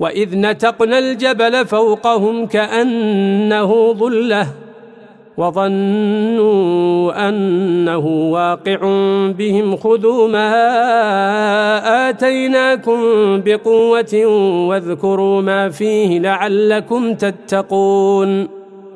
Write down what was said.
وإذ نتقنا الجبل فوقهم كأنه ظلة وظنوا أنه واقع بهم خذوا ما آتيناكم بقوة واذكروا ما فيه لعلكم تتقون